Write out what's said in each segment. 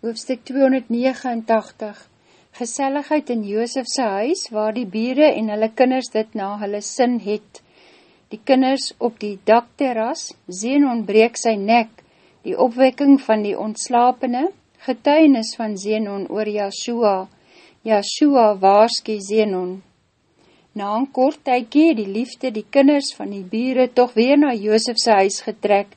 hoofstuk 289 Geselligheid in Joosefse huis, waar die biere en hulle kinders dit na hulle sin het. Die kinders op die dakterras, Zenon breek sy nek, die opwekking van die ontslapene, getuinis van Zenon oor Yahshua, Yahshua waarski Zenon. Na een kort tykie die liefde die kinders van die biere toch weer na Joosefse huis getrek,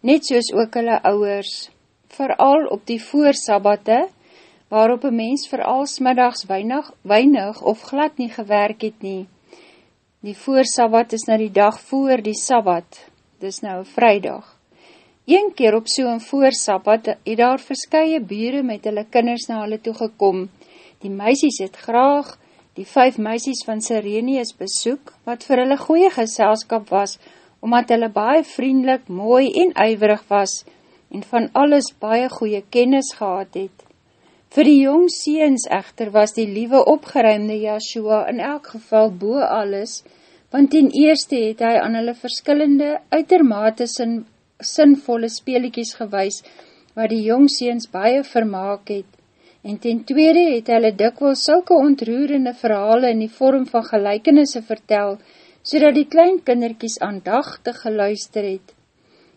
net soos ook hulle ouwers, vooral op die voorsabbate, waarop een mens vooral smiddags weinig, weinig of glad nie gewerk het nie. Die voorsabbat is nou die dag voor die sabbat, dis nou een vrijdag. Een keer op so'n voorsabbat het daar verskye bure met hulle kinders na hulle toegekom. Die meisies het graag die vijf meisies van Sirenius besoek, wat vir hulle goeie geselskap was, omdat hulle baie vriendelik, mooi en ijwerig was en van alles baie goeie kennis gehad het. Vir die jong seens echter was die liewe opgeruimde Yahshua in elk geval boe alles, want ten eerste het hy aan hulle verskillende, uitermate sin, sinvolle speeliekies gewys, waar die jong seens baie vermaak het, en ten tweede het hulle dikwels sulke ontroerende verhale in die vorm van gelijkenisse vertel, so dat die klein kinderkies aandachtig geluister het.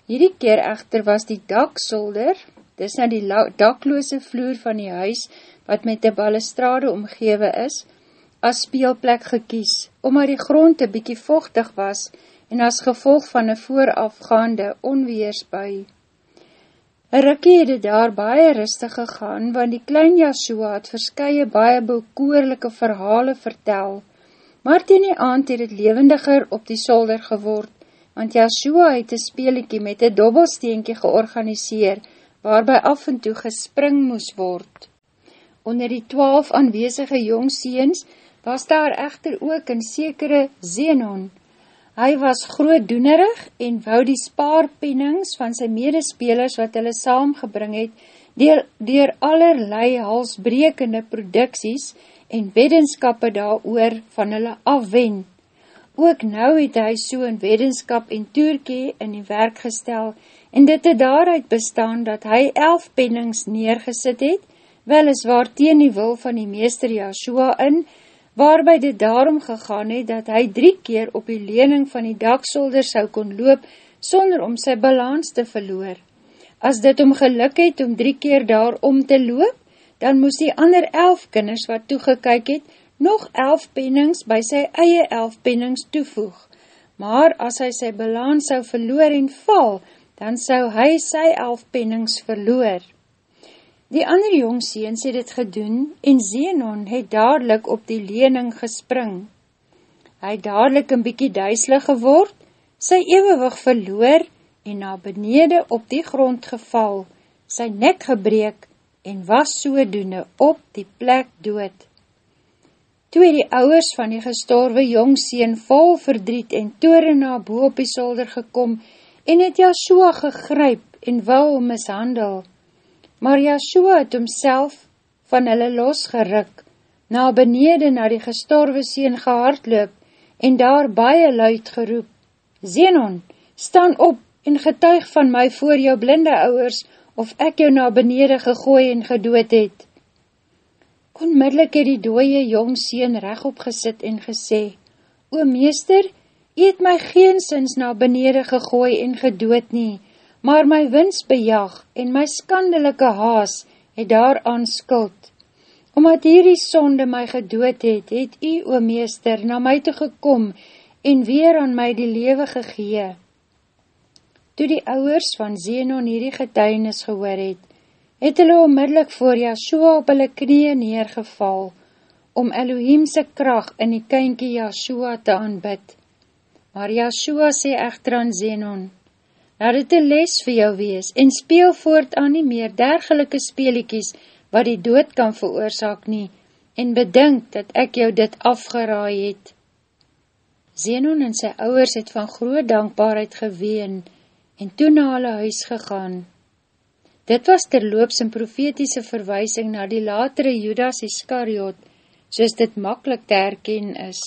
Hierdie keer echter was die daksolder, dis na die dakloose vloer van die huis, wat met die balustrade omgewe is, as speelplek gekies, omdat die grond een bykie vochtig was en as gevolg van een voorafgaande onweersbui. Een rikkie het daar baie rustig gegaan, want die klein Yahshua het verskye baie bekoorlijke verhale vertel, Maar teen die aand het het levendiger op die solder geword, want Yahshua het een speeliekie met een dobbelsteenkie georganiseer, waarby af en toe gespring moes word. Onder die twaalf aanwezige jongseens was daar echter ook een sekere Zenon. Hy was grootdoenerig en wou die spaarpennings van sy medespelers wat hulle saamgebring het, dier, dier allerlei halsbrekende producties en wedenskappe daar oor van hulle afwen. Ook nou het hy so een wedenskap en toerkie in die werk gestel en dit het daaruit bestaan dat hy elf pennings neergesit het, wel is waar teen die wil van die meester Joshua in, waarby dit daarom gegaan het dat hy drie keer op die lening van die daksolder sou kon loop sonder om sy balans te verloor. As dit om geluk het om drie keer daarom te loop, dan moes die ander elf kinders wat toegekyk het, nog elf pennings by sy eie elf pennings toevoeg. Maar as hy sy balans sou verloor en val, dan sou hy sy elf pennings verloor. Die ander jongseens het dit gedoen en Zenon het dadelijk op die lening gespring. Hy dadelijk een bykie duiselig geword, sy eeuwewig verloor en na benede op die grond geval, sy nek gebreek en was sodoende op die plek dood. Toe die ouwers van die gestorwe jongseen vol verdriet en toren na boe op die solder gekom en het Yahshua gegryp en wou mishandel. Maar Yahshua het homself van hulle losgeruk, na benede na die gestorwe seen gehardloop en daar baie luid geroep, Zenon, staan op en getuig van my voor jou blinde ouwers, of ek jou na benede gegooi en gedood het. Onmiddellik het die dooie jongseen recht opgesit en gesê, O meester, jy het my geensins na benede gegooi en gedood nie, maar my wins bejag en my skandelike haas het daaraan skuld. Omdat hierdie sonde my gedood het, het jy, o meester, na my te gekom en weer aan my die lewe gegee. Toe die ouwers van Zenon hierdie getuinis gehoor het, het hulle onmiddellik voor Yahshua op hulle knieën neergeval, om Elohimse kracht in die kynkie Yahshua te aanbid. Maar Yahshua sê echter aan Zenon, laat het een les vir jou wees, en speel voort aan nie meer dergelike speeliekies, wat die dood kan veroorzaak nie, en bedink dat ek jou dit afgeraai het. Zenon en sy ouwers het van groot dankbaarheid geween, en toe na hulle huis gegaan. Dit was terloops een profetiese verwysing na die latere Judas Iskariot, soos dit makkelijk te herken is.